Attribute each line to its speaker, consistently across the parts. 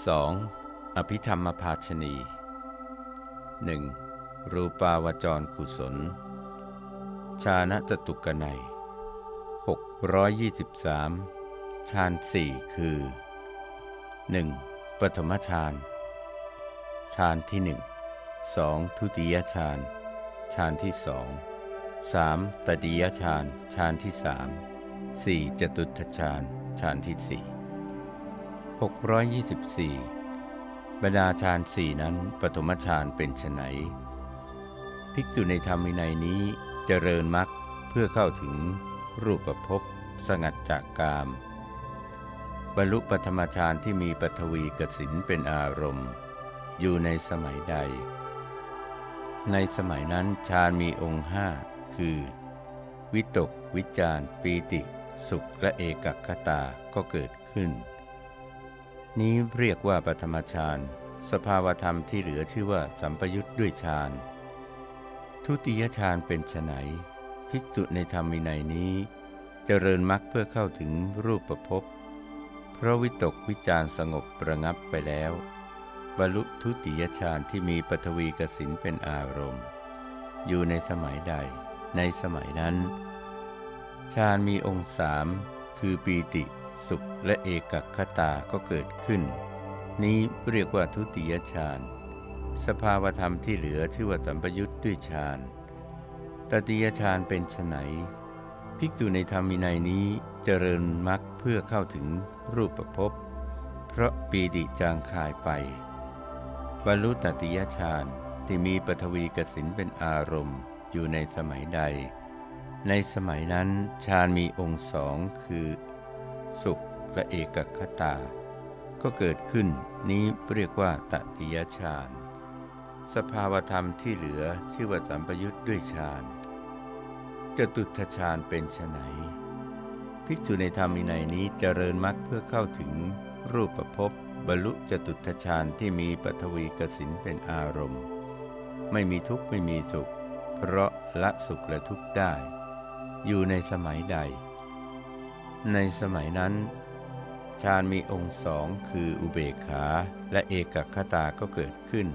Speaker 1: 2. อภิธรรมภาชนี 1. รูปาวจรกุศล ชาณจตุกนัย623 ฌานสี่คือ 1. ปฐมฌาน ฌานที่หนึ่ง 2. ทุติยฌาน ฌานที่สอง 3. ตติยฌาน ฌานที่สาม 4. จตุตฌาน ฌานที่สี่ 624 บรรดาฌานสี่นั้นปฐมฌานเป็นไฉนภิกษุในธรรมินัยนี้เจริญมรรคเพื่อเข้าถึงรูปภพสงัดจากกาม บรรลุปฐมฌานที่มีปฐวีกสินเป็นอารมณ์ อยู่ในสมัยใด ในสมัยนั้นฌานมีองค์ห้าคือ วิตก วิจารปีติ สุขและเอกคตาก็เกิดขึ้น นี้เรียกว่าปฐมฌานสภาวธรรมที่เหลือชื่อว่าสัมปยุทธ์ด้วยฌานทุติยฌานเป็นไฉนภิกษุในธรรมินัยนี้จเจริญมรรคเพื่อเข้าถึงรูปประพบเพราะวิตกวิจารสงบประงับไปแล้ว บรรลุทุติยฌานที่มีปฐวีกสินเป็นอารมณ์ อยู่ในสมัยใด ในสมัยนั้นฌานมีองค์สามคือปีติ สุขและเอกคตาก็เกิดขึ้น นี้เรียกว่าทุติยฌาน สภาวธรรมที่เหลือชื่อว่าสัมปยุทธ์ด้วยฌานตติยฌานเป็นไฉนภิกษุในธรรมินัยนี้เจริญมรรคเพื่อเข้าถึงรูปภพ เพราะปีติจางคลายไป บรรลุตติยฌานที่มีปฐวีกสินเป็นอารมณ์อยู่ในสมัยใด ในสมัยนั้นฌานมีองค์สองคือ สุขและเอกคตา ก็เกิดขึ้นนี้เรียกว่าตติยฌาน สภาวธรรมที่เหลือชื่อว่าสัมปยุทธ์ด้วยฌานจตุทฌานเป็นไนภิกษุในธรรมินัยนี้เจริญมรรคเพื่อเข้าถึงรูปภพบรรลุจตุทฌานที่มีปฐวีกสินเป็นอารมณ์ ไม่มีทุกข์ไม่มีสุข เพราะละสุขและทุกข์ได้ อยู่ในสมัยใด ในสมัยนั้นฌานมีองค์สองคืออุเบกขาและเอกคตาก็เกิดขึ้น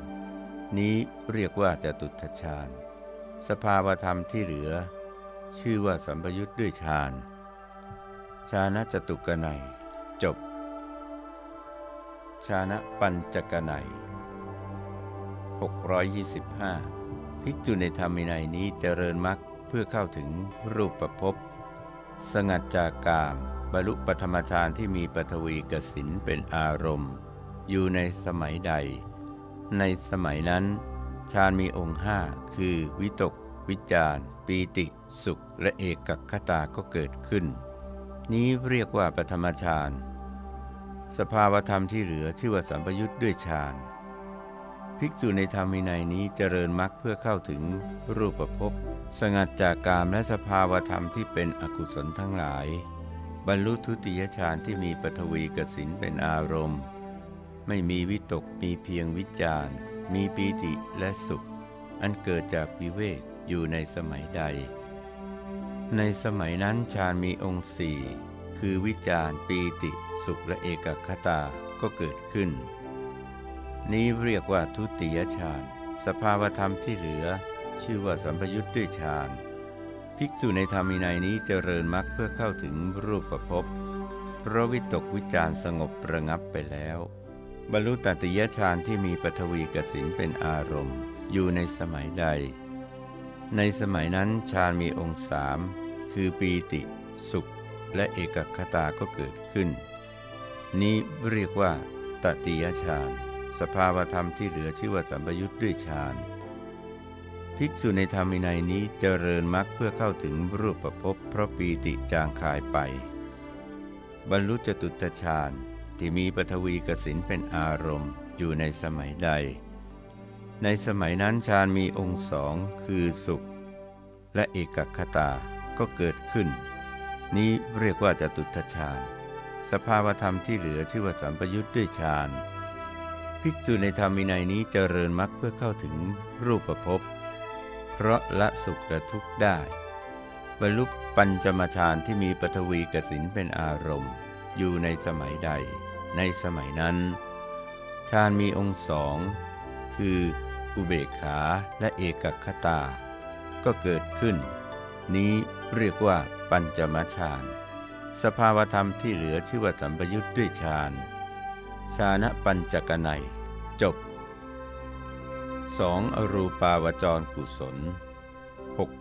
Speaker 1: นี้เรียกว่าจตุทฌาน สภาวธรรมที่เหลือ ชื่อว่าสัมปยุทธ์ด้วยฌานชานะจตุกนัยจบชานะปัญจกนัย625 ภิกษุในธรรมินัยนี้เจริญมรรคเพื่อเข้าถึงรูปประพบ สงัดจากกาม บรรลุปธรรมฌานที่มีปฐวีกสินเป็นอารมณ์ อยู่ในสมัยใด ในสมัยนั้นฌานมีองค์ห้าคือ วิตก วิจารปีติ สุข และเอกคตาก็เกิดขึ้น นี้เรียกว่าปฐมฌานสภาวธรรมที่เหลือชื่อว่าสัมปยุทธ์ด้วยฌาน ภิกษุในธรรมินัยนี้เจริญมรรคเพื่อเข้าถึงรูปภพสงัดจากกามและสภาวธรรมที่เป็นอกุศลทั้งหลาย บรรลุทุติยฌานที่มีปฐวีกสินเป็นอารมณ์ ไม่มีวิตกมีเพียงวิจารมีปีติและสุข อันเกิดจากวิเวกอยู่ในสมัยใด ในสมัยนั้นฌานมีองค์สี่คือวิจารปีติ สุขและเอกคตาก็เกิดขึ้น นี้เรียกว่าทุติยฌาน สภาวธรรมที่เหลือ ชื่อว่าสัมพยุทธ์ด้วยฌาน ภิกษุในธรรมินัยนี้เจริญมรรคเพื่อเข้าถึงรูปประพเพราะวิตกวิจารสงบระงับไปแล้ว บรรลุตติยฌานที่มีปฐวีกสินเป็นอารมณ์ อยู่ในสมัยใด ในสมัยนั้นฌานมีองค์สามคือปีติ สุข และเอกคตาก็เกิดขึ้น นี้เรียกว่าตติยฌาน สภาวธรรมที่เหลือชื่อว่าสัมปยุทธ์ด้วยฌานภิกษุในธรรมินัยนี้เจริญมรรคเพื่อเข้าถึงรูปประพบเพราะปีติจางคายไป บรรลุจตุตฌานที่มีปฐวีกสินเป็นอารมณ์อยู่ในสมัยใด ในสมัยนั้นฌานมีองค์สองคือสุข และเอกคตาก็เกิดขึ้น นี้เรียกว่าจตุตฌานสภาวธรรมที่เหลือชื่อว่าสัมปยุทธ์ด้วยฌาน ภิกษุในธรรมินัยนี้เจริญมรรคเพื่อเข้าถึงรูปภพ เพราะละสุขและทุกข์ได้ บรรลุปัญจมฌานที่มีปฐวีกสินเป็นอารมณ์ อยู่ในสมัยใด ในสมัยนั้นฌานมีองค์สองคืออุเบกขาและเอกคตา ก็เกิดขึ้น นี้เรียกว่าปัญจมฌาน สภาวธรรมที่เหลือชื่อว่าสัมปยุทธ์ด้วยฌาน ชานะปัญจกนัย จบ 2. อรูปาวจรกุศล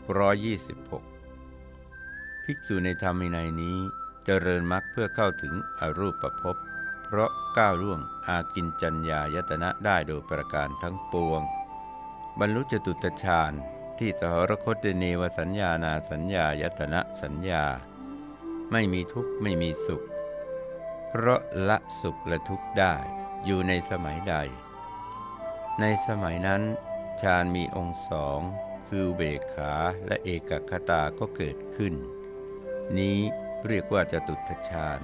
Speaker 1: 626 ภิกษุในธรรมินัยนี้เจริญมรรคเพื่อเข้าถึงอรูปภพเพราะก้าวล่วงอากินจัญญายตนะได้โดยประการทั้งปวง บรรลุจตุตฌานที่สหรคตเนวสัญญานาสัญญายตนะสัญญา ไม่มีทุกข์ไม่มีสุข เพราะละสุขและทุกข์ได้อยู่ในสมัยใด ในสมัยนั้นฌานมีองค์สองคือเบกขาและเอกคตาก็เกิดขึ้น นี้เรียกว่าจตุตฌาน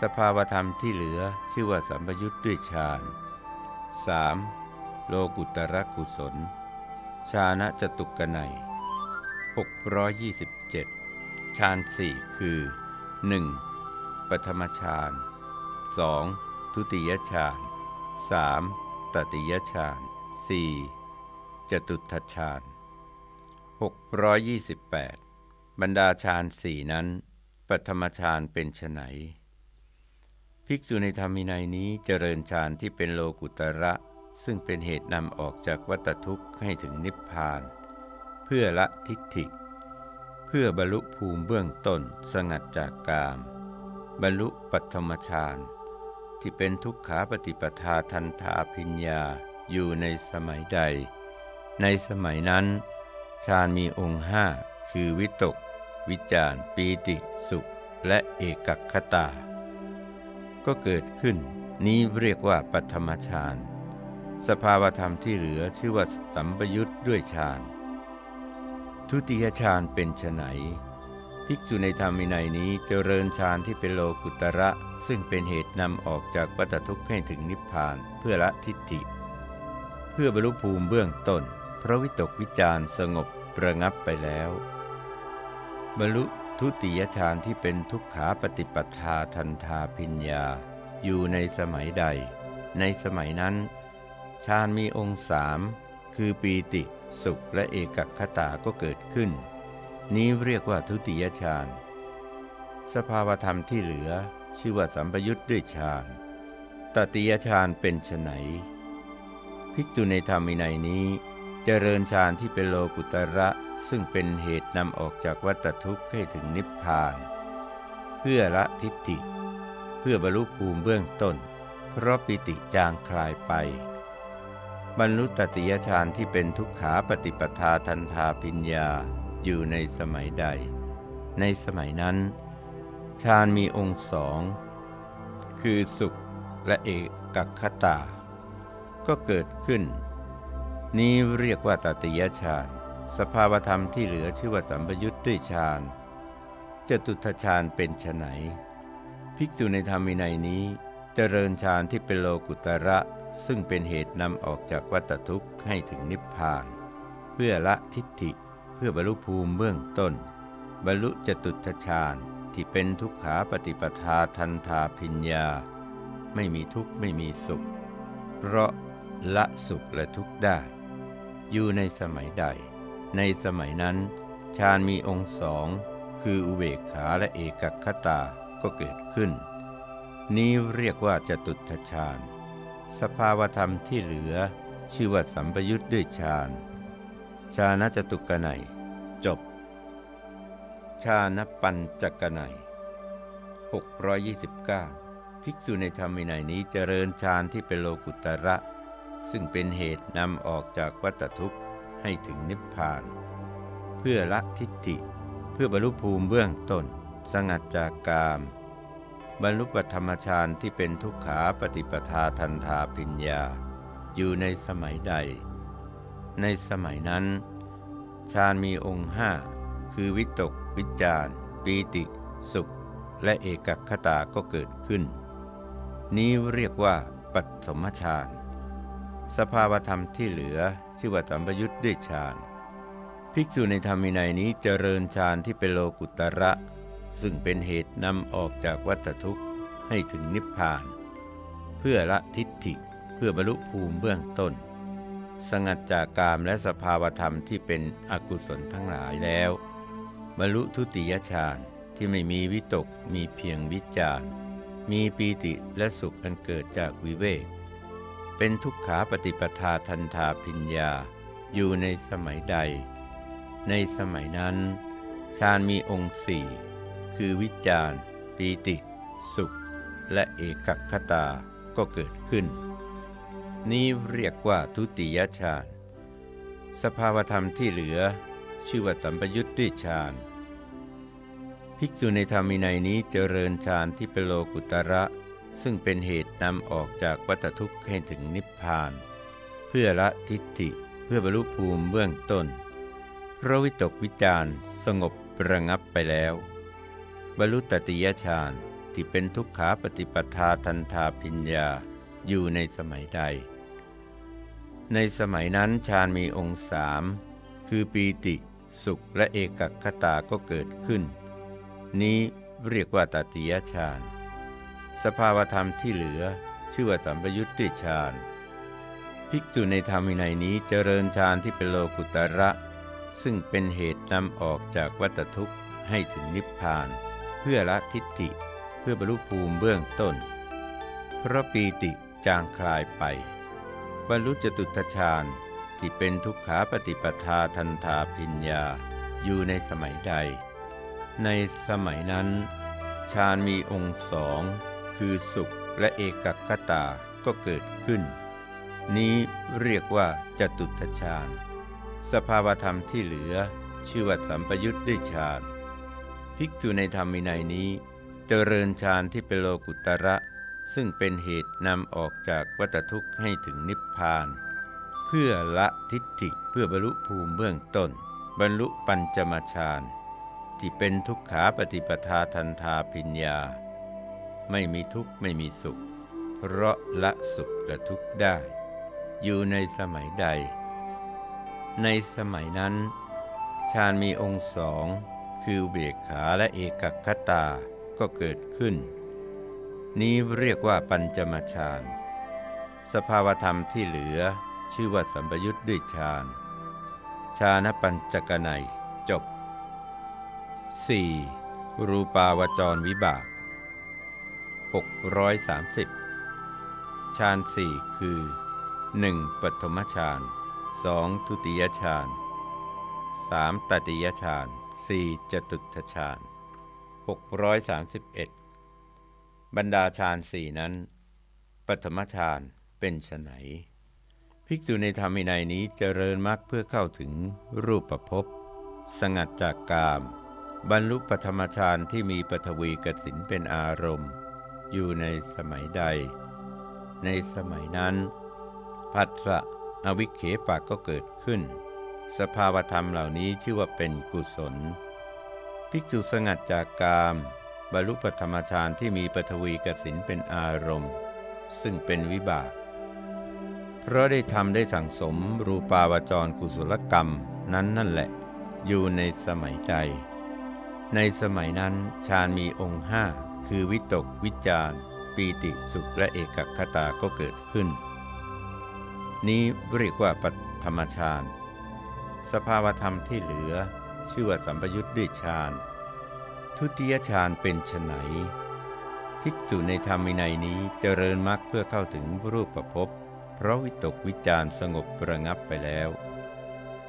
Speaker 1: สภาวธรรมที่เหลือชื่อว่าสัมปยุทธ์ด้วยฌาน 3. โลกุตระกุศล ชานะจตุกนัย627 ฌานสี่คือ 1. ปฐมฌาน 2. ทุติยฌาน 3. ตติยฌาน 4. จตุตฌาน628 บรรดาฌานสี่นั้น ปฐมฌานเป็นไฉนภิกษุในธรรมินัยนี้เจริญฌานที่เป็นโลกุตระ ซึ่งเป็นเหตุนำออกจากวัฏทุกข์ให้ถึงนิพพาน เพื่อละทิฏฐิ เพื่อบรรลุภูมิเบื้องต้นสงัดจากกาม บรรลุปัทมฌาน ที่เป็นทุกขาปฏิปทาทันทาพิญญาอยู่ในสมัยใด ในสมัยนั้นฌานมีองค์ห้าคือวิตก วิจารปีติสุข และเอกคตา ก็เกิดขึ้น นี้เรียกว่าปัทมฌานสภาวธรรมที่เหลือชื่อว่าสัมปยุทธ์ด้วยฌานทุติยฌานเป็นไฉน ภิกษุในธรรมินัยนี้เจริญฌานที่เป็นโลกุตระ ซึ่งเป็นเหตุนำออกจากวัฏทุกข์ให้ถึงนิพพานเพื่อละทิฏฐิ เพื่อบรรลุภูมิเบื้องต้น พระวิตกวิจารสงบประงับไปแล้ว บรรลุทุติยฌานที่เป็นทุกขาปฏิปทาทันทาพิญญา อยู่ในสมัยใด ในสมัยนั้นฌานมีองค์สามคือปีติสุขและเอกคตาก็เกิดขึ้น นี้เรียกว่าทุติยฌาน สภาวธรรมที่เหลือชื่อว่าสัมปยุทธ์ด้วยฌานตติยฌานเป็นไฉนภิกษุในธรรมินัยนี้เจริญฌานที่เป็นโลกุตระซึ่งเป็นเหตุนำออกจากวัฏทุกข์ให้ถึงนิพพาน เพื่อละทิฏฐิ เพื่อบรรลุภูมิเบื้องต้น เพราะปิติจางคลายไป บรรลุตติยฌานที่เป็นทุกขาปฏิปทาทันทาปิญญา อยู่ในสมัยใด ในสมัยนั้นฌานมีองค์สองคือสุขและเอกคตา ก็เกิดขึ้น นี้เรียกว่าตติยฌานสภาวธรรมที่เหลือชื่อว่าสัมปยุทธ์ด้วยฌานจตุทฌานเป็นฉไฉนภิกษุในธรรมินัยนี้ เจริญฌานที่เป็นโลกุตระ ซึ่งเป็นเหตุนำออกจากวัฏทุกข์ให้ถึงนิพพาน เพื่อละทิฏฐิ เพื่อบรรลุภูมิเบื้องต้น บรรลุจตุทฌานที่เป็นทุกขาปฏิปทาทันทาพิญญา ไม่มีทุกข์ไม่มีสุข เพราะละสุขและทุกข์ได้ อยู่ในสมัยใด ในสมัยนั้นฌานมีองค์สองคืออุเบกขาและเอกคตาก็เกิดขึ้น นี้เรียกว่าจตุทฌานสภาวธรรมที่เหลือ ชื่อว่าสัมปยุทธ์ด้วยฌาน ชาณจตุกนัยจบ ชาณปัญจกนัย629 ภิกษุในธรรมินัยนี้เจริญฌานที่เป็นโลกุตระ ซึ่งเป็นเหตุนำออกจากวัฏทุกข์ให้ถึงนิพพาน เพื่อละทิฏฐิ เพื่อบรรลุภูมิเบื้องต้น สงัดจากกาม บรรลุปธรรมฌานที่เป็นทุกขาปฏิปทาทันทาปิญญา อยู่ในสมัยใด ในสมัยนั้นฌานมีองค์ห้าคือวิตก วิจารปีติ สุข และเอกคตาก็เกิดขึ้น นี้เรียกว่าปัสมฌานสภาวธรรมที่เหลือชื่อว่าสัมปยุทธ์ด้วยฌานภิกษุในธรรมินัยนี้เจริญฌานที่เป็นโลกุตระ ซึ่งเป็นเหตุนำออกจากวัฏทุกข์ให้ถึงนิพพาน เพื่อละทิฏฐิเพื่อบรรลุภูมิเบื้องต้น สงัดจากกามและสภาวธรรมที่เป็นอกุศลทั้งหลายแล้ว บรรลุทุติยฌานที่ไม่มีวิตกมีเพียงวิจารมีปีติและสุขอันเกิดจากวิเวก เป็นทุกขาปฏิปทาทันทาพิญญาอยู่ในสมัยใด ในสมัยนั้นฌานมีองค์สี่คือวิจารปีติ สุข และเอกคตาก็เกิดขึ้น นี้เรียกว่าทุติยฌาน สภาวธรรมที่เหลือ ชื่อว่าสัมปยุทธ์ด้วยฌาน ภิกษุในธรรมินัยนี้เจริญฌานที่เป็นโลกุตระ ซึ่งเป็นเหตุนำออกจากวัฏทุกข์ให้ถึงนิพพาน เพื่อละทิฏฐิเพื่อบรรลุภูมิเบื้องต้นเพราะวิตกวิจารสงบระงับไปแล้ว บรรลุตติยฌานที่เป็นทุกขาปฏิปทาทันทาพิญญาอยู่ในสมัยใด ในสมัยนั้นฌานมีองค์สามคือปีติ สุขและเอกคตาก็เกิดขึ้น นี้เรียกว่าตติยฌานสภาวธรรมที่เหลือชื่อว่าสัมปยุทธ์ด้วยฌานภิกษุในธรรมินัยนี้เจริญฌานที่เป็นโลกุตระ ซึ่งเป็นเหตุนำออกจากวัฏทุกข์ให้ถึงนิพพาน เพื่อละทิฏฐิ เพื่อบรรลุภูมิเบื้องต้น เพราะปีติจางคลายไป บรรลุจตุตฌานที่เป็นทุกขาปฏิปทาทันทาพิญญาอยู่ในสมัยใด ในสมัยนั้นฌานมีองค์สองคือสุขและเอกคตาก็เกิดขึ้น นี้เรียกว่าจตุตฌานสภาวธรรมที่เหลือชื่อว่าสัมปยุทธ์ด้วยฌานภิกษุในธรรมินัยนี้ เจริญฌานที่เป็นโลกุตระ ซึ่งเป็นเหตุนำออกจากวัฏทุกข์ให้ถึงนิพพาน เพื่อละทิฏฐิเพื่อบรรลุภูมิเบื้องต้น บรรลุปัญจมฌานที่เป็นทุกขาปฏิปทาทันทาพิญญา ไม่มีทุกข์ไม่มีสุข เพราะละสุขและทุกข์ได้ อยู่ในสมัยใด ในสมัยนั้นฌานมีองค์สองคือเบกขาและเอกคตาก็เกิดขึ้น นี้เรียกว่าปัญจมฌาน สภาวธรรมที่เหลือชื่อว่าสัมปยุทธ์ด้วยฌาน ฌานปัญจกนัยจบ 4. รูปาวจรวิบาก 630 ฌานสี่คือ 1. ปฐมฌาน 2. ทุติยฌาน 3. ตติยฌาน 4. จตุตถฌาน631 บรรดาฌานสี่นั้น ปฐมฌานเป็นไนภิกษุในธรรมินัยนี้เจริญมรรคเพื่อเข้าถึงรูปประพบสงัดจากกาม บรรลุปฐมฌานที่มีปฐวีกสินเป็นอารมณ์ อยู่ในสมัยใด ในสมัยนั้นผัสสะอวิเคปะก็เกิดขึ้น สภาวธรรมเหล่านี้ชื่อว่าเป็นกุศล ภิกษุสงัดจากกาม บรรลุปธรรมฌานที่มีปฐวีกสินเป็นอารมณ์ ซึ่งเป็นวิบาก เพราะได้ทำได้สั่งสมรูปาวจรกุศลกรรมนั้นนั่นแหละ อยู่ในสมัยใด ในสมัยนั้นฌานมีองค์ห้าคือวิตกวิจารปีติสุขและเอกคตาก็เกิดขึ้น นี้เรียกว่าปัธรรมฌานสภาวธรรมที่เหลือ ชื่อว่าสัมปยุทธ์ด้วยฌาน ทุติยฌานเป็นไฉนภิกษุในธรรมินัยนี้เจริญมรรคเพื่อเข้าถึงรูปประพบเพราะวิตกวิจารสงบระงับไปแล้ว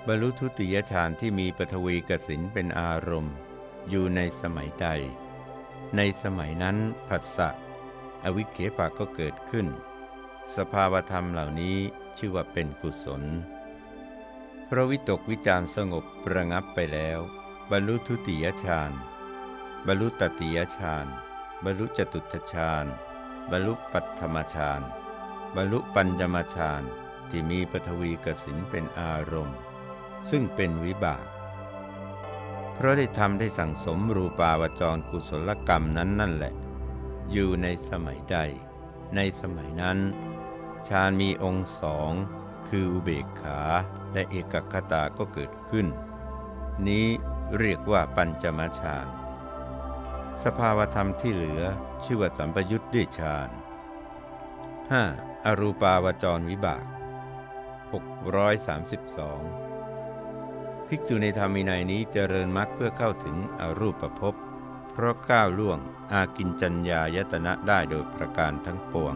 Speaker 1: บรรลุทุติยฌานที่มีปฐวีกสินเป็นอารมณ์ อยู่ในสมัยใด ในสมัยนั้นผัสสะอวิเคปะก็เกิดขึ้น สภาวธรรมเหล่านี้ชื่อว่าเป็นกุศลพระวิตกวิจารสงบประงับไปแล้ว บรรลุทุติยฌาน บรรลุตติยฌานบรรลุจตุตฌานบรรลุปัตถมฌานบรรลุปัญจมฌานที่มีปฐวีกสินเป็นอารมณ์ ซึ่งเป็นวิบาก เพราะได้ทำได้สั่งสมรูปาวจรกุศลกรรมนั้นนั่นแหละ อยู่ในสมัยใด ในสมัยนั้นฌานมีองค์สองคืออุเบกขาและเอกคตาก็เกิดขึ้น นี้เรียกว่าปัญจมฌาน สภาวธรรมที่เหลือชื่อว่าสัมปยุทธ์ด้วยฌาน 5. อรูปาวจรวิบาก 632 ภิกษุในธรรมินัยนี้เจริญมรรคเพื่อเข้าถึงอรูปภพเพราะก้าวล่วงอากินจัญญายตนะได้โดยประการทั้งปวง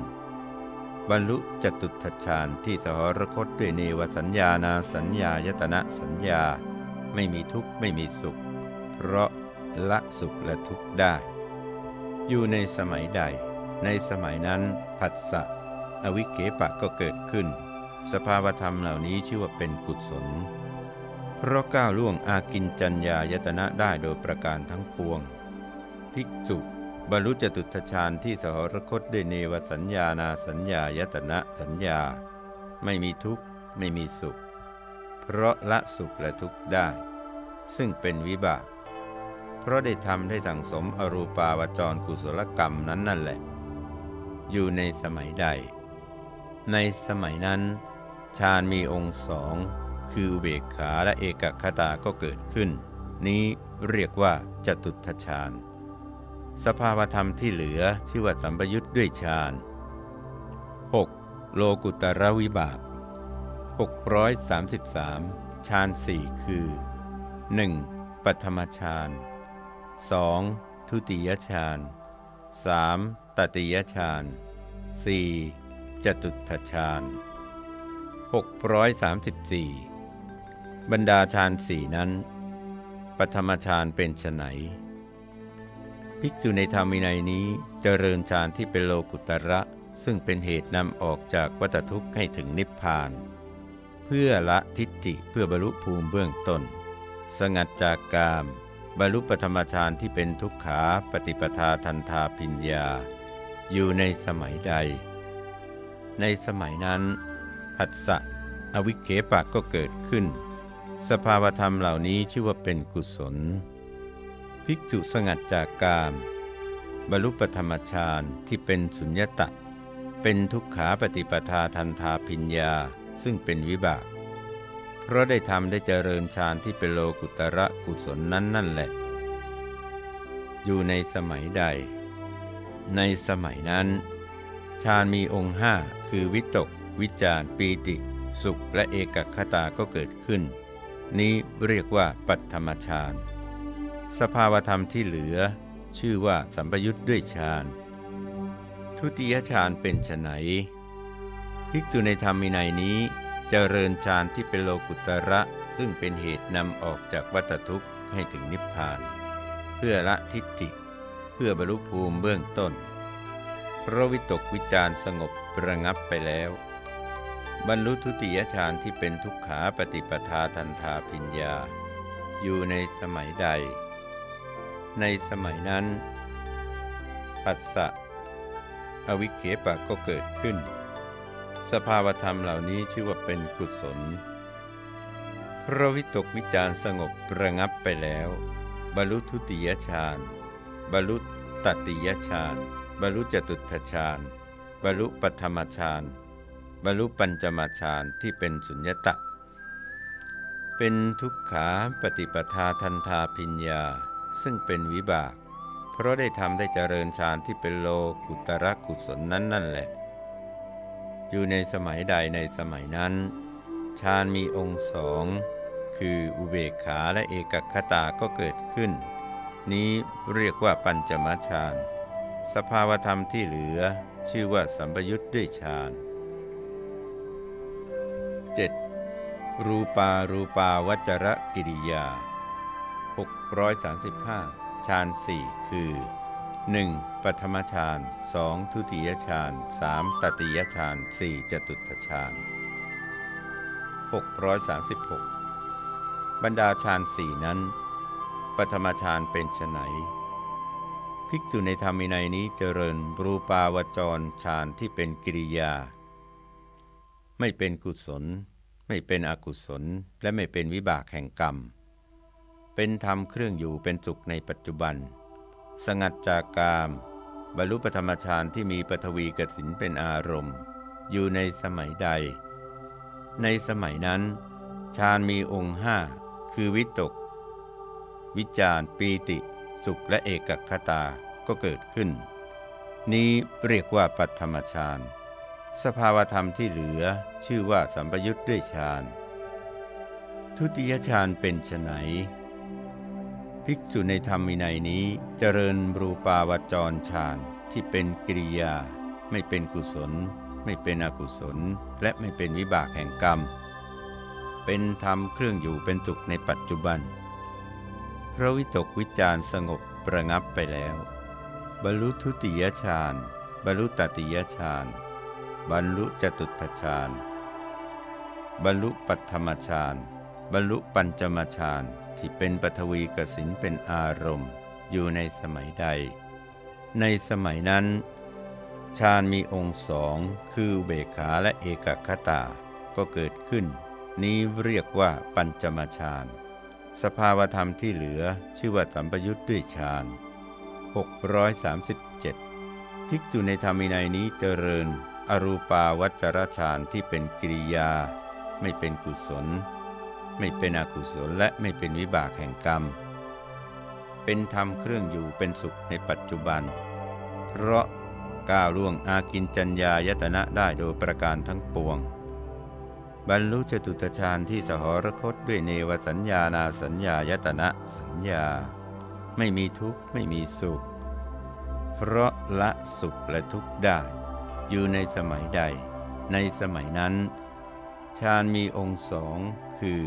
Speaker 1: บรรลุจตุตฌานที่สหรคตด้วยเนวสัญญานาสัญญายตนะสัญญา ไม่มีทุกข์ไม่มีสุข เพราะ ละสุขและทุกข์ได้ อยู่ในสมัยใด ในสมัยนั้นผัสสะอวิเคปะก็เกิดขึ้น สภาวธรรมเหล่านี้ชื่อว่าเป็นกุศล เพราะก้าวล่วงอากินจัญญายตนะได้โดยประการทั้งปวง ภิกษุบรรลุจตุตฌานที่สหรคตด้วยเนวสัญญานาสัญญายตนะสัญญา ไม่มีทุกข์ไม่มีสุข เพราะละสุขและทุกข์ได้ ซึ่งเป็นวิบาก เพราะได้ทำได้สั่งสมอรูปาวจรกุศลกรรมนั้นนั่นแหละ อยู่ในสมัยใด ในสมัยนั้นฌานมีองค์สองคืออุเบกขาและเอกคตาก็เกิดขึ้น นี้เรียกว่าจตุทฌานสภาวธรรมที่เหลือชื่อว่าสัมปยุทธ์ด้วยฌาน 6. โลกุตระวิบาก 633ฌานสี่คือ 1. ปัทมฌาน 2. ทุติยฌาน 3. ตติยฌาน 4. จตุตฌาน634 บรรดาฌานสี่นั้นปัทมฌานเป็นไฉนภิกษุในธรรมินัยนี้เจริญฌานที่เป็นโลกุตระ ซึ่งเป็นเหตุนำออกจากวัฏทุกข์ให้ถึงนิพพาน เพื่อละทิฏฐิเพื่อบรรลุภูมิเบื้องต้น สงัดจากกาม บรรลุปธรรมฌานที่เป็นทุกขาปฏิปทาทันทาพิญญา อยู่ในสมัยใด ในสมัยนั้น ผัสสะอวิเคปะก็เกิดขึ้น สภาวธรรมเหล่านี้ชื่อว่าเป็นกุศล ภิกษุสงัดจากกามบรรลุปธรรมฌานที่เป็นสุญญตะ เป็นทุกขาปฏิปทาทันทาพิญญาซึ่งเป็นวิบาก ราะได้ทำได้เจริญฌานที่เป็นโลกุตระกุศลนั้นนั่นแหละ อยู่ในสมัยใด ในสมัยนั้นฌานมีองค์ห้าคือวิตก วิจารปีติ สุขและเอกคตาก็เกิดขึ้น นี้เรียกว่าปัตธรรมฌานสภาวธรรมที่เหลือ ชื่อว่าสัมปยุทธ์ด้วยฌานทุติยฌานเป็นไฉนภิกษุในธรรมินัยนี้ เจริญฌานที่เป็นโลกุตระ ซึ่งเป็นเหตุนำออกจากวัฏทุกข์ให้ถึงนิพพาน เพื่อละทิฏฐิ เพื่อบรรลุภูมิเบื้องต้นเพราะวิตกวิจารสงบประงับไปแล้ว บรรลุทุติยฌานที่เป็นทุกขาปฏิปทาทันทาปิญญา อยู่ในสมัยใด ในสมัยนั้น ปัสสะอวิเกปะก็เกิดขึ้น สภาวธรรมเหล่านี้ชื่อว่าเป็นกุศลเพราะวิตกวิจารสงบระงับไปแล้ว บรรลุทุติยฌานบรรลุตติยฌานบรรลุจตุตฌานบรรลุปัทมฌานบรรลุปัญจมาฌานที่เป็นสุญญตะ เป็นทุกขาปฏิปทาทันทาพิญญา ซึ่งเป็นวิบาก เพราะได้ทำได้เจริญฌานที่เป็นโลกุตระกุศลนั้นนั่นแหละ อยู่ในสมัยใดในสมัยนั้นฌานมีองค์สองคืออุเบกขาและเอกคตาก็เกิดขึ้น นี้เรียกว่าปัญจมฌานสภาวธรรมที่เหลือชื่อว่าสัมปยุทธ์ด้วยฌาน 7. รูปารูปาวัจรกิริยา 635 ฌานสี่คือ 1. ปัทมฌาน 2. ทุติยฌาน 3. ตติยฌาน 4. จตุตฌาน636 บรรดาฌานสี่นั้น ปัทมฌานเป็นไฉนภิกษุในธรรมินัยนี้เจริญรูปาวจรฌานที่เป็นกิริยา ไม่เป็นกุศล ไม่เป็นอกุศล และไม่เป็นวิบากแห่งกรรม เป็นธรรมเครื่องอยู่เป็นสุขในปัจจุบัน สงัดจากกาม บรรลุปธรรมฌานที่มีปฐวีกสินเป็นอารมณ์ อยู่ในสมัยใด ในสมัยนั้นฌานมีองค์ห้าคือวิตก วิจารปีติ สุขและเอกคตาก็เกิดขึ้น นี้เรียกว่าปัตธรรมฌานสภาวธรรมที่เหลือชื่อว่าสัมปยุทธ์ด้วยฌาน ทุติยฌานเป็นไฉน ภิกษุในธรรมวินัยนี้เจริญรูปาวจรฌานที่เป็นกิริยา ไม่เป็นกุศล ไม่เป็นอกุศล และไม่เป็นวิบากแห่งกรรม เป็นธรรมเครื่องอยู่เป็นสุขในปัจจุบัน พระวิตกวิจารสงบประงับไปแล้ว บรรลุทุติยฌานบรรลุตติยฌานบรรลุจตุตฌานบรรลุปัตถมฌานบรรลุปัญจมฌาน ที่เป็นปฐวีกสินเป็นอารมณ์อยู่ในสมัยใด ในสมัยนั้นฌานมีองค์สองคือเบขาและเอกคตา ก็เกิดขึ้น นี้เรียกว่าปัญจมฌานสภาวธรรมที่เหลือชื่อว่าสัมปยุทธ์ด้วยฌาน637 ภิกษุในธรรมินัยนี้เจริญ อรูปาวัจรฌานที่เป็นกิริยา ไม่เป็นกุศล ไม่เป็นอกุศลและไม่เป็นวิบากแห่งกรรม เป็นธรรมเครื่องอยู่เป็นสุขในปัจจุบัน เพราะก้าวล่วงอากินจัญญายตนะได้โดยประการทั้งปวง บรรลุจตุตฌานที่สหรคตด้วยเนวสัญญานาสัญญายตนะสัญญา ไม่มีทุกข์ไม่มีสุข เพราะละสุขและทุกข์ได้ อยู่ในสมัยใด ในสมัยนั้นฌานมีองค์สอง คือ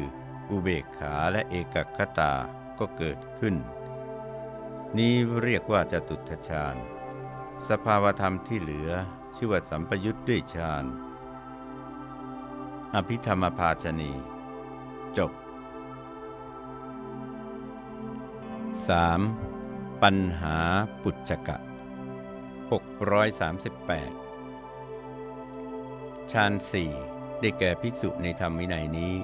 Speaker 1: อุเบกขาและเอกคตาก็เกิดขึ้น นี้เรียกว่าจตุตฌานสภาวธรรมที่เหลือชื่อว่าสัมปยุทธ์ด้วยฌานอภิธรรมภาชนี จบ 3. ปัญหาปุจจกะ 638 ฌานสี่ได้แก่ภิกษุในธรรมวินัยนี้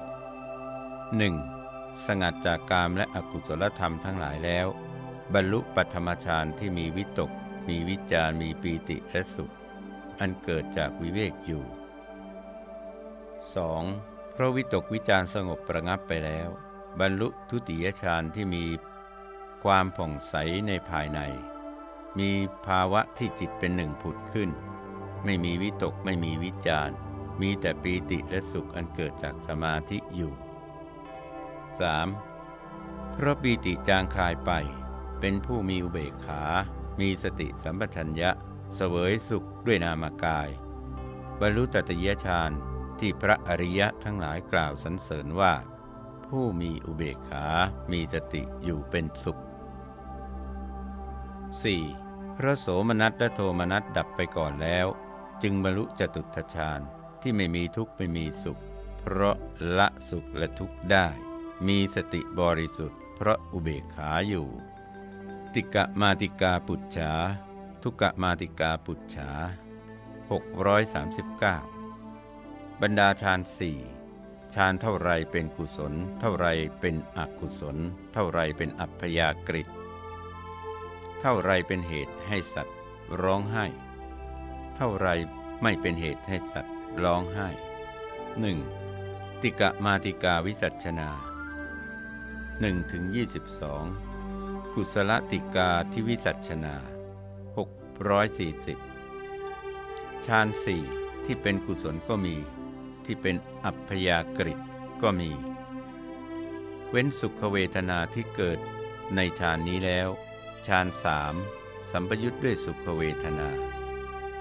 Speaker 1: 1. สงัดจากกามและอกุศลธรรมทั้งหลายแล้ว บรรลุปัธรรมฌานที่มีวิตก มีวิจารมีปีติและสุข อันเกิดจากวิเวกอยู่ 2. เพราะวิตกวิจารสงบประงับไปแล้ว บรรลุทุติยฌานที่มีความผ่องใสในภายใน มีภาวะที่จิตเป็นหนึ่งผุดขึ้น ไม่มีวิตกไม่มีวิจารมีแต่ปีติและสุขอันเกิดจากสมาธิอยู่ 3. เพราะปีติจางคลายไป เป็นผู้มีอุเบกขา มีสติสัมปชัญญะเสวยสุขด้วยนามกาย บรรลุตัตยฌานที่พระอริยะทั้งหลายกล่าวสรรเสริญว่า ผู้มีอุเบกขา มีสติอยู่เป็นสุข 4. พระโสมนัสและโทมนัสดับไปก่อนแล้ว จึงบรรลุจตุทชาญที่ไม่มีทุกข์ไม่มีสุข เพราะละสุขและทุกข์ได้ มีสติบริสุทธิ์เพราะอุเบกขาอยู่ ติกะมาติกาปุจฉาทุกะมาติกาปุจฉา639 บรรดาฌานสี่ฌานเท่าไรเป็นกุศล เท่าไรเป็นอกุศล เท่าไรเป็นอัพยากฤิเท่าไรเป็นเหตุให้สัตว์ร้องไห้ เท่าไรไม่เป็นเหตุให้สัตว์ร้องไห้หนึ่งติกะมาติกาวิสัชนา 1ถึง22 กุศลติกาที่วิสัชนา 640 ฌานสี่ที่เป็นกุศลก็มี ที่เป็นอัพยากฤิก็มี เว้นสุขเวทนาที่เกิดในฌานนี้แล้วฌานสามสัมปยุทธ์ด้วยสุขเวทนา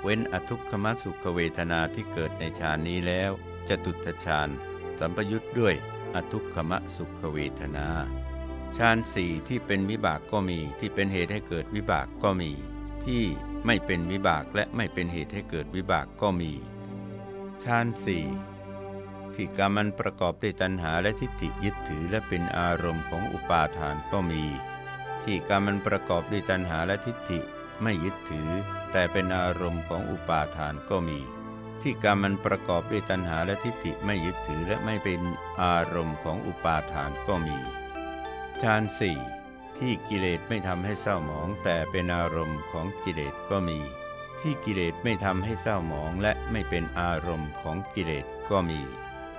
Speaker 1: เว้นอทุกขมสุขเวทนาที่เกิดในฌานนี้แล้วจตุตฌานสัมปยุทธ์ด้วย อทุกขมะสุขเวทนาฌานสี่ที่เป็นวิบากก็มี ที่เป็นเหตุให้เกิดวิบากก็มี ที่ไม่เป็นวิบากและไม่เป็นเหตุให้เกิดวิบากก็มีฌานสี่ที่กรรมันประกอบด้วยตัณหาและทิฏฐิยึดถือและเป็นอารมณ์ของอุปาทานก็มี ที่กรรมันประกอบด้วยตัณหาและทิฏฐิไม่ยึดถือ แต่เป็นอารมณ์ของอุปาทานก็มี ที่กรรมมันประกอบด้วยตัณหาและทิฏฐิไม่ยึดถือและไม่เป็นอารมณ์ของอุปาทานก็มีฌานสี่ที่กิเลสไม่ทำให้เศร้าหมอง แต่เป็นอารมณ์ของกิเลสก็มี ที่กิเลสไม่ทำให้เศร้าหมองและไม่เป็นอารมณ์ของกิเลสก็มี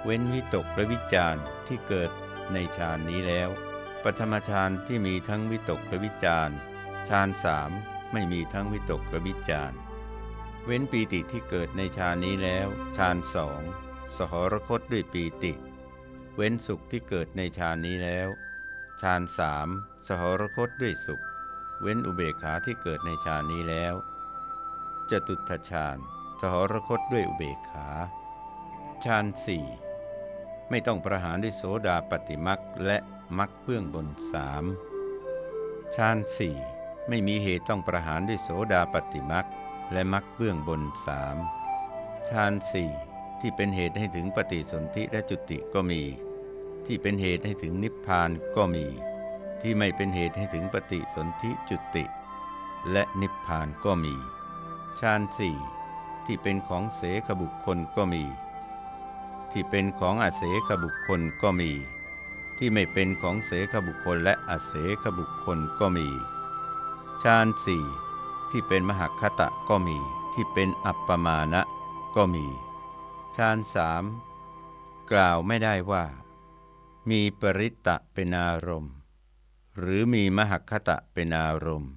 Speaker 1: เว้นวิตกและวิจารที่เกิดในฌานนี้แล้ว ปฐมฌานที่มีทั้งวิตกและวิจารฌานสามไม่มีทั้งวิตกและวิจาร เว้นปีติที่เกิดในฌานนี้แล้วฌานสองสหรคตด้วยปีติ เว้นสุขที่เกิดในฌานนี้แล้วฌานสามสหรคตด้วยสุข เว้นอุเบกขาที่เกิดในฌานนี้แล้วจตุทฌานสหรคตด้วยอุเบกขาฌานสี่ไม่ต้องประหารด้วยโสดาปฏิมักและมักเบื้องบนสามฌานสี่ไม่มีเหตุต้องประหารด้วยโสดาปฏิมัก และมักเบื้องบนสามฌานสี่ที่เป็นเหตุให้ถึงปฏิสนธิและจุติก็มี ที่เป็นเหตุให้ถึงนิพพานก็มี ที่ไม่เป็นเหตุให้ถึงปฏิสนธิจุติ และนิพพานก็มีฌานสี่ที่เป็นของเสขบุคคลก็มี ที่เป็นของอาเสขบุคคลก็มี ที่ไม่เป็นของเสขบุคคลและอาเสขบุคคลก็มีฌานสี่ ที่เป็นมหคตะก็มี ที่เป็นอัปปมาณะก็มี ฌานสามกล่าวไม่ได้ว่า มีปริตตะเป็นอารมณ์ หรือมีมหคตะเป็นอารมณ์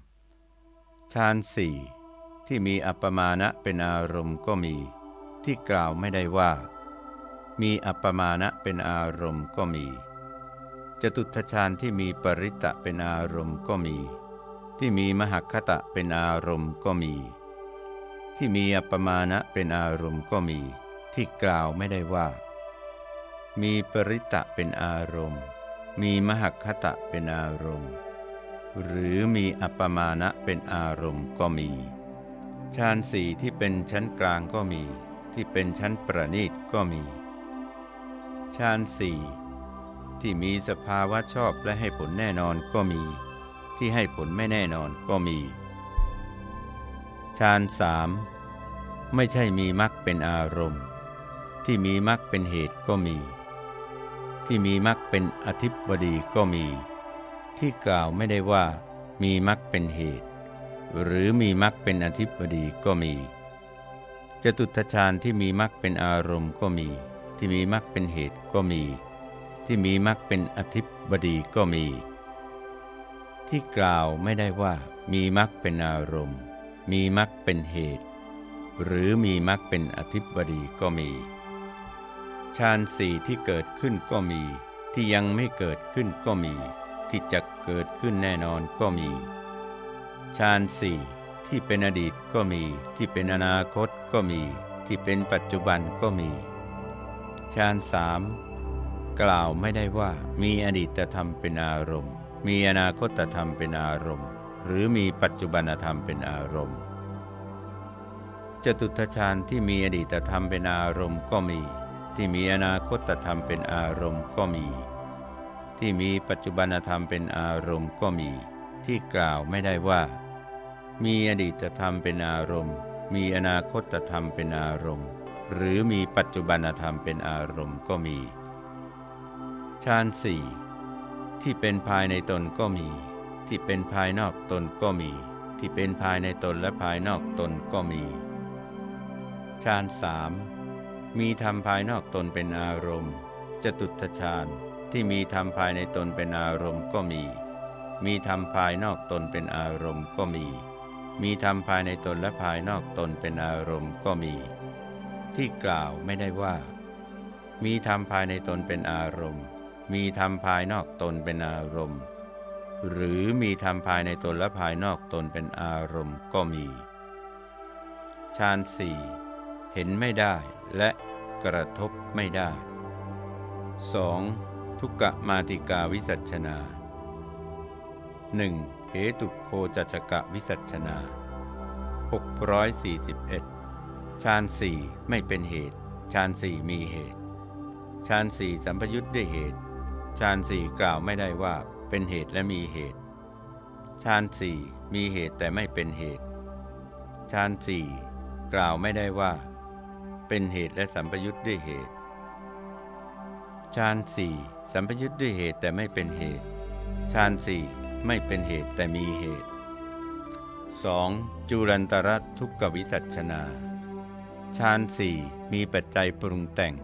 Speaker 1: ฌานสี่ที่มีอัปปมาณะเป็นอารมณ์ก็มี ที่กล่าวไม่ได้ว่า มีอัปปมาณะเป็นอารมณ์ก็มีจตุทชานที่มีปริตตะเป็นอารมณ์ก็มี ที่มีมหคตะเป็นอารมณ์ก็มี ที่มีอัปมาณะเป็นอารมณ์ก็มี ที่กล่าวไม่ได้ว่า มีปริตะเป็นอารมณ์ มีมหคตะเป็นอารมณ์ หรือมีอัปปมาณะเป็นอารมณ์ก็มีฌานสี่ที่เป็นชั้นกลางก็มี ที่เป็นชั้นประณีตก็มีฌานสี่ที่มีสภาวะชอบและให้ผลแน่นอนก็มี ที่ให้ผลไม่แน่นอนก็มีฌานสามไม่ใช่มีมรรคเป็นอารมณ์ ที่มีมรรคเป็นเหตุก็มี ที่มีมรรคเป็นอธิบดีก็มี ที่กล่าวไม่ได้ว่า มีมรรคเป็นเหตุ หรือมีมรรคเป็นอธิบดีก็มีจตุตฌานที่มีมรรคเป็นอารมณ์ก็มี ที่มีมรรคเป็นเหตุก็มี ที่มีมรรคเป็นอธิบดีก็มี ที่กล่าวไม่ได้ว่า มีมรรคเป็นอารมณ์ มีมรรคเป็นเหตุ หรือมีมรรคเป็นอธิบดีก็มีฌานสี่ที่เกิดขึ้นก็มี ที่ยังไม่เกิดขึ้นก็มี ที่จะเกิดขึ้นแน่นอนก็มีฌานสี่ที่เป็นอดีตก็มี ที่เป็นอนาคตก็มี ที่เป็นปัจจุบันก็มีฌานสามกล่าวไม่ได้ว่ามีอดีตธรรมเป็นอารมณ์ มีอนาคตธรรมเป็นอารมณ์ หรือมีปัจจุบันธรรมเป็นอารมณ์ จตุทชานที่มีอดีตธรรมเป็นอารมณ์ก็มี ที่มีอนาคตธรรมเป็นอารมณ์ก็มี ที่มีปัจจุบันธรรมเป็นอารมณ์ก็มี ที่กล่าวไม่ได้ว่า มีอดีตธรรมเป็นอารมณ์ มีอนาคตธรรมเป็นอารมณ์ หรือมีปัจจุบันธรรมเป็นอารมณ์ก็มีฌานสี่ ที่เป็นภายในตนก็มี ที่เป็นภายนอกตนก็มี ที่เป็นภายในตนและภายนอกตนก็มีฌานสามมีธรรมภายนอกตนเป็นอารมณ์จตุตฌานที่มีธรรมภายในตนเป็นอารมณ์ก็มี มีธรรมภายนอกตนเป็นอารมณ์ก็มี มีธรรมภายในตนและภายนอกตนเป็นอารมณ์ก็มี ที่กล่าวไม่ได้ว่า มีธรรมภายในตนเป็นอารมณ์ มีธรรมภายนอกตนเป็นอารมณ์ หรือมีธรรมภายในตนและภายนอกตนเป็นอารมณ์ก็มีฌานสี่เห็นไม่ได้และกระทบไม่ได้ 2. ทุกกะมาติกาวิสัชนา 1. เหตุโคจัชกะวิสัชนา 641ฌานสี่ไม่เป็นเหตุฌานสี่มีเหตุฌานสี่สัมพยุตด้วยเหตุ ฌานสี่กล่าวไม่ได้ว่าเป็นเหตุและมีเหตุฌานสี่มีเหตุแต่ไม่เป็นเหตุฌานสี่กล่าวไม่ได้ว่า เป็นเหตุและสัมปยุทธ์ด้วยเหตุฌานสี่สัมปยุทธ์ด้วยเหตุแต่ไม่เป็นเหตุฌานสี่ไม่เป็นเหตุแต่มีเหตุ 2. จุลันตรัทุกขวิสัชนาฌานสี่มีปัจจัยปรุงแต่ง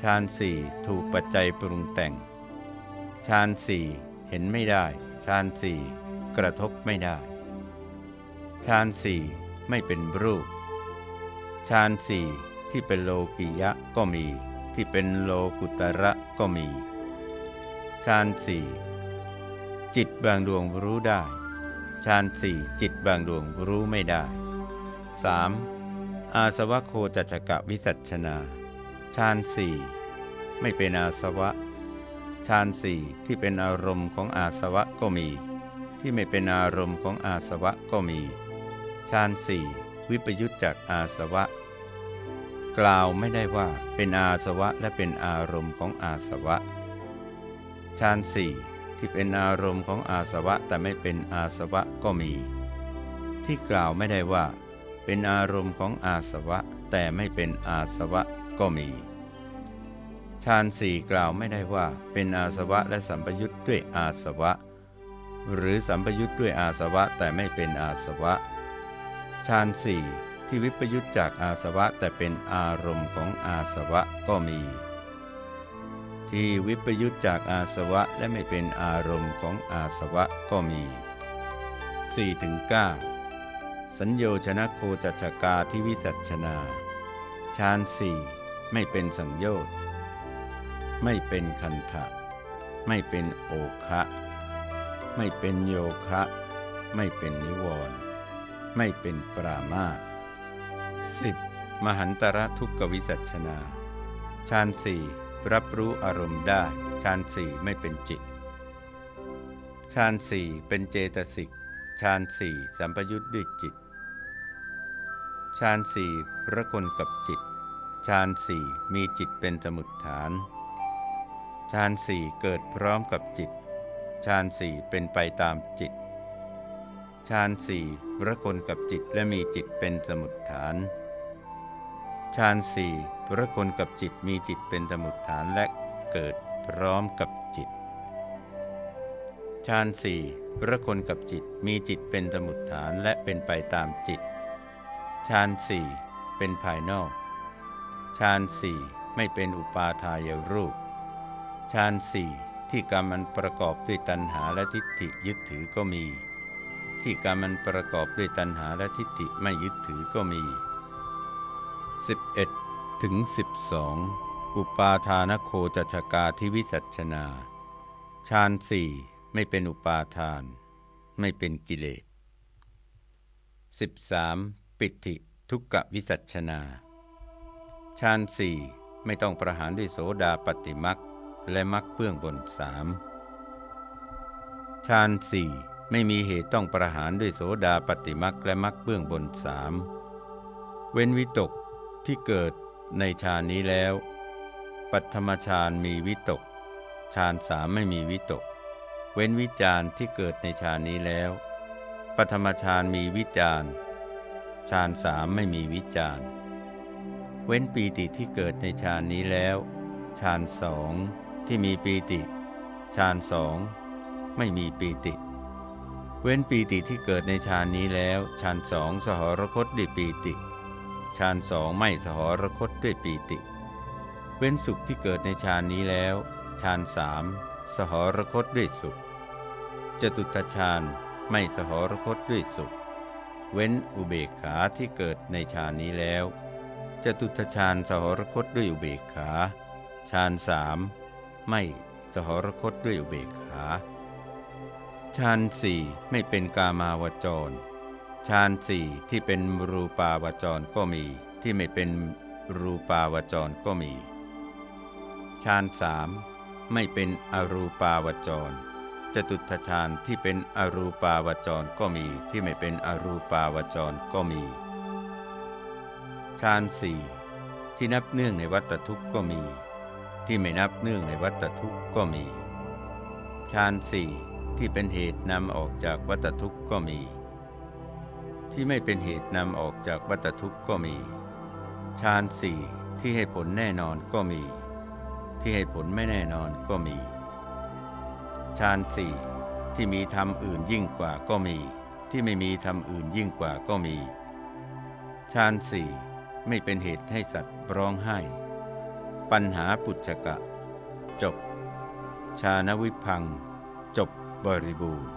Speaker 1: ฌานสี่ถูกปัจจัยปรุงแต่ง ฌานสี่เห็นไม่ได้ฌานสี่กระทบไม่ได้ฌานสี่ไม่เป็นรูปฌานสี่ที่เป็นโลกิยะก็มี ที่เป็นโลกุตระก็มีฌานสี่จิตบางดวงรู้ได้ฌานสี่จิตบางดวงรู้ไม่ได้ 3. อาสวะโคจัจกะวิสัชนาฌานสี่ไม่เป็นอาสวะ ฌานสี่ที่เป็นอารมณ์ของอาสวะก็มี ที่ไม่เป็นอารมณ์ของอาสวะก็มีฌานสี่วิปยุตจากอาสวะ กล่าวไม่ได้ว่าเป็นอาสวะและเป็นอารมณ์ของอาสวะฌานสี่ที่เป็นอารมณ์ของอาสวะแต่ไม่เป็นอาสวะก็มี ที่กล่าวไม่ได้ว่า เป็นอารมณ์ของอาสวะแต่ไม่เป็นอาสวะก็มี ฌานสี่กล่าวไม่ได้ว่า เป็นอาสวะและสัมปยุทธ์ด้วยอาสวะ หรือสัมปยุทธ์ด้วยอาสวะแต่ไม่เป็นอาสวะฌานสี่ที่วิปยุทธจากอาสวะแต่เป็นอารมณ์ของอาสวะก็มี ที่วิปยุทธจากอาสวะและไม่เป็นอารมณ์ของอาสวะก็มี 4-9 สัญโยชนะโคจัชกาที่วิสัชนาฌานสี่ไม่เป็นสังโยชน์ ไม่เป็นคันทะไม่เป็นโอคะไม่เป็นโยคะ ไม่เป็นนิวรณ์ไม่เป็นปรามาสสิบมหันตระทุกขวิสัชนาฌานสี่รับรู้อารมณ์ได้ฌานสี่ไม่เป็นจิตฌานสี่เป็นเจตสิกฌานสี่สัมปยุทธ์ด้วยจิตฌานสี่ระคนกับจิตฌานสี่มีจิตเป็นสมุดฐาน ฌานสี่เกิดพร้อมกับจิตฌานสี่เป็นไปตามจิตฌานสี่ระคนกับจิตและมีจิตเป็นสมุดฐานฌานสี่ระคนกับจิตมีจิตเป็นสมุดฐานและเกิดพร้อมกับจิตฌานสี่ระคนกับจิตมีจิตเป็นสมุดฐานและเป็นไปตามจิตฌานสี่เป็นภายนอกฌานสี่ไม่เป็นอุปาทายรูป ฌานสี่ที่กรรมมันประกอบด้วยตัณหาและทิฏฐิยึดถือก็มี ที่กรรมมันประกอบด้วยตัณหาและทิฏฐิไม่ยึดถือก็มี 11ถึง12 อุปาทานโคจัชกาที่วิสัชนาฌานสี่ไม่เป็นอุปาทาน ไม่เป็นกิเลส 13. ปิติทุกกวิสัชนาฌานสี่ไม่ต้องประหารด้วยโสดาปฏิมัก และมักเบื้องบนสามฌานสี่ไม่มีเหตุต้องประหารด้วยโสดาปฏิมักและมักเบื้องบนสามเว้นวิตกที่เกิดในฌานนี้แล้ว ปัทมฌานมีวิตกฌานสามไม่มีวิตก เว้นวิจารที่เกิดในฌานนี้แล้ว ปัทมฌานมีวิจารฌานสามไม่มีวิจารเว้นปีติที่เกิดในฌานนี้แล้วฌานสอง ที่มีปีติฌานสองไม่มีปีติ เว้นปีติที่เกิดในฌานนี้แล้วฌานสองสหรคตด้วยปีติฌานสองไม่สหรคตด้วยปีติ เว้นสุขที่เกิดในฌานนี้แล้วฌานสามสหรคตด้วยสุขจตุตฌานไม่สหรคตด้วยสุข เว้นอุเบกขาที่เกิดในฌานนี้แล้วจตุตฌานสหรคตด้วยอุเบกขาฌานสาม ไม่สหรคตด้วยอุเบกขาฌานสี่ไม่เป็นกามาวจรฌานสี่ที่เป็นรูปาวจรก็มี ที่ไม่เป็นรูปาวจรก็มีฌานสามไม่เป็นอรูปาวจรจตุทฌานที่เป็นอรูปาวจรก็มีที่ไม่เป็นอรูปาวจรก็มีฌานสี่ที่นับเนื่องในวัตทุกข์ก็มี ที่ไม่นับเนื่องในวัตทุกข์ก็มี ฌานสี่ที่เป็นเหตุนำออกจากวัตทุกข์ก็มี ที่ไม่เป็นเหตุนำออกจากวัตทุกข์ก็มี ฌานสี่ที่ให้ผลแน่นอนก็มี ที่ให้ผลไม่แน่นอนก็มี ฌานสี่ที่มีธรรมอื่นยิ่งกว่าก็มี ที่ไม่มีธรรมอื่นยิ่งกว่าก็มี ฌานสี่ไม่เป็นเหตุให้สัตว์ร้องไห้ ปัญหาปุจจกะ จบ ชาณวิพัง จบบริบูรณ์